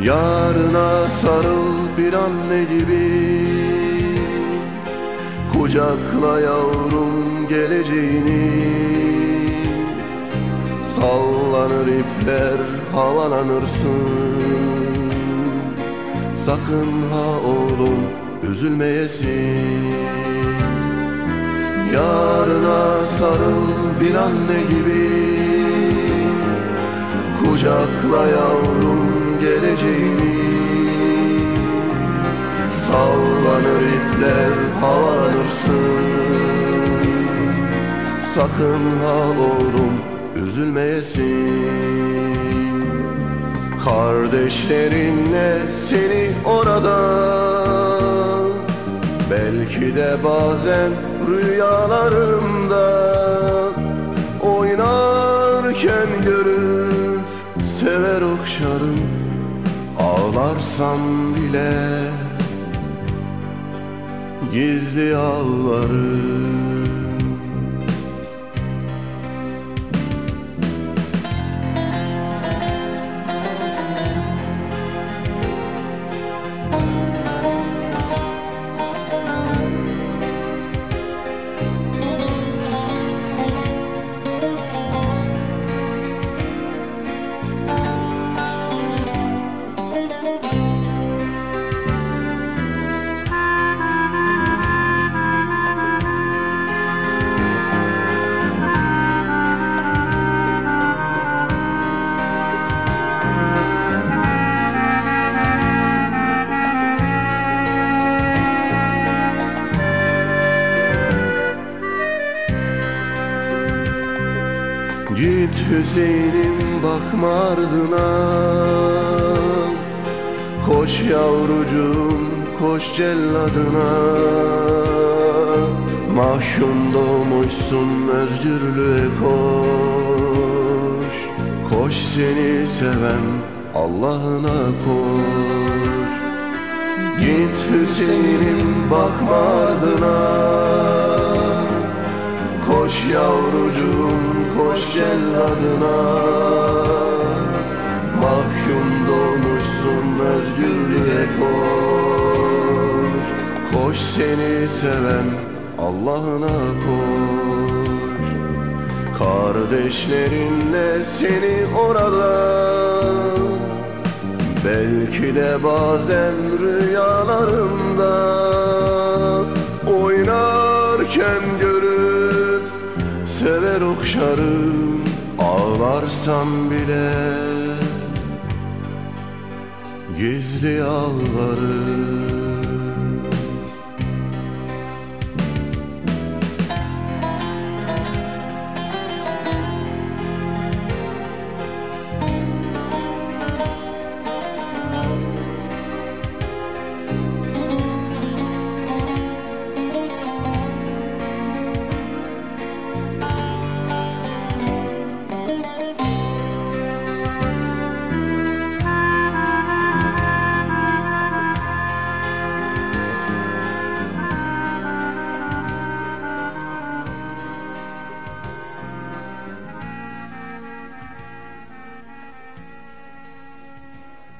Yarına sarıl bir anne gibi. Kucakla yavrum geleceğini. Sallanır ipler havalanırsın. Sakın ha oğlum üzülmeyesin. Yarına sarıl bir anne gibi. Kucakla yavrum Sallanır ipler havalanırsın. Sakın ha oğlum üzülmeyesin. Kardeşlerinle seni orada Belki de bazen rüyalarımda Oynarken görüp sever okşarım Ağlarsam bile gizli ağlarım Hüseyin'im bakma ardına. Koş yavrucuğum koş celladına. Mahşum doğmuşsun özgürlüğe koş. Koş seni seven Allah'ına koş. Git Hüseyin'im bakma ardına. Koş yavrucuğum koş celladına Mahkum doğmuşsun özgürlüğe koş. Koş seni seven Allah'ına koş. Kardeşlerinle seni orada. Belki de bazen rüyalarımda Oynarken okşarım Ağlarsam bile. Gizli ağlarım